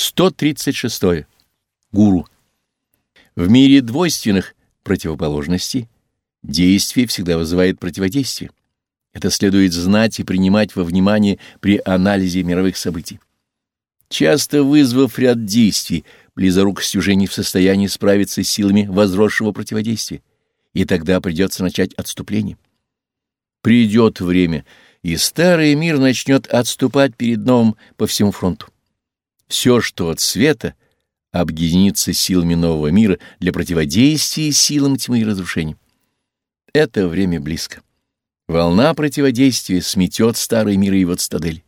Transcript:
136. Гуру. В мире двойственных противоположностей действие всегда вызывает противодействие. Это следует знать и принимать во внимание при анализе мировых событий. Часто вызвав ряд действий, близорукость уже не в состоянии справиться с силами возросшего противодействия, и тогда придется начать отступление. Придет время, и старый мир начнет отступать перед новым по всему фронту. Все, что от света, объединится силами нового мира для противодействия силам тьмы и разрушений. Это время близко. Волна противодействия сметет старый мир и его цитадель.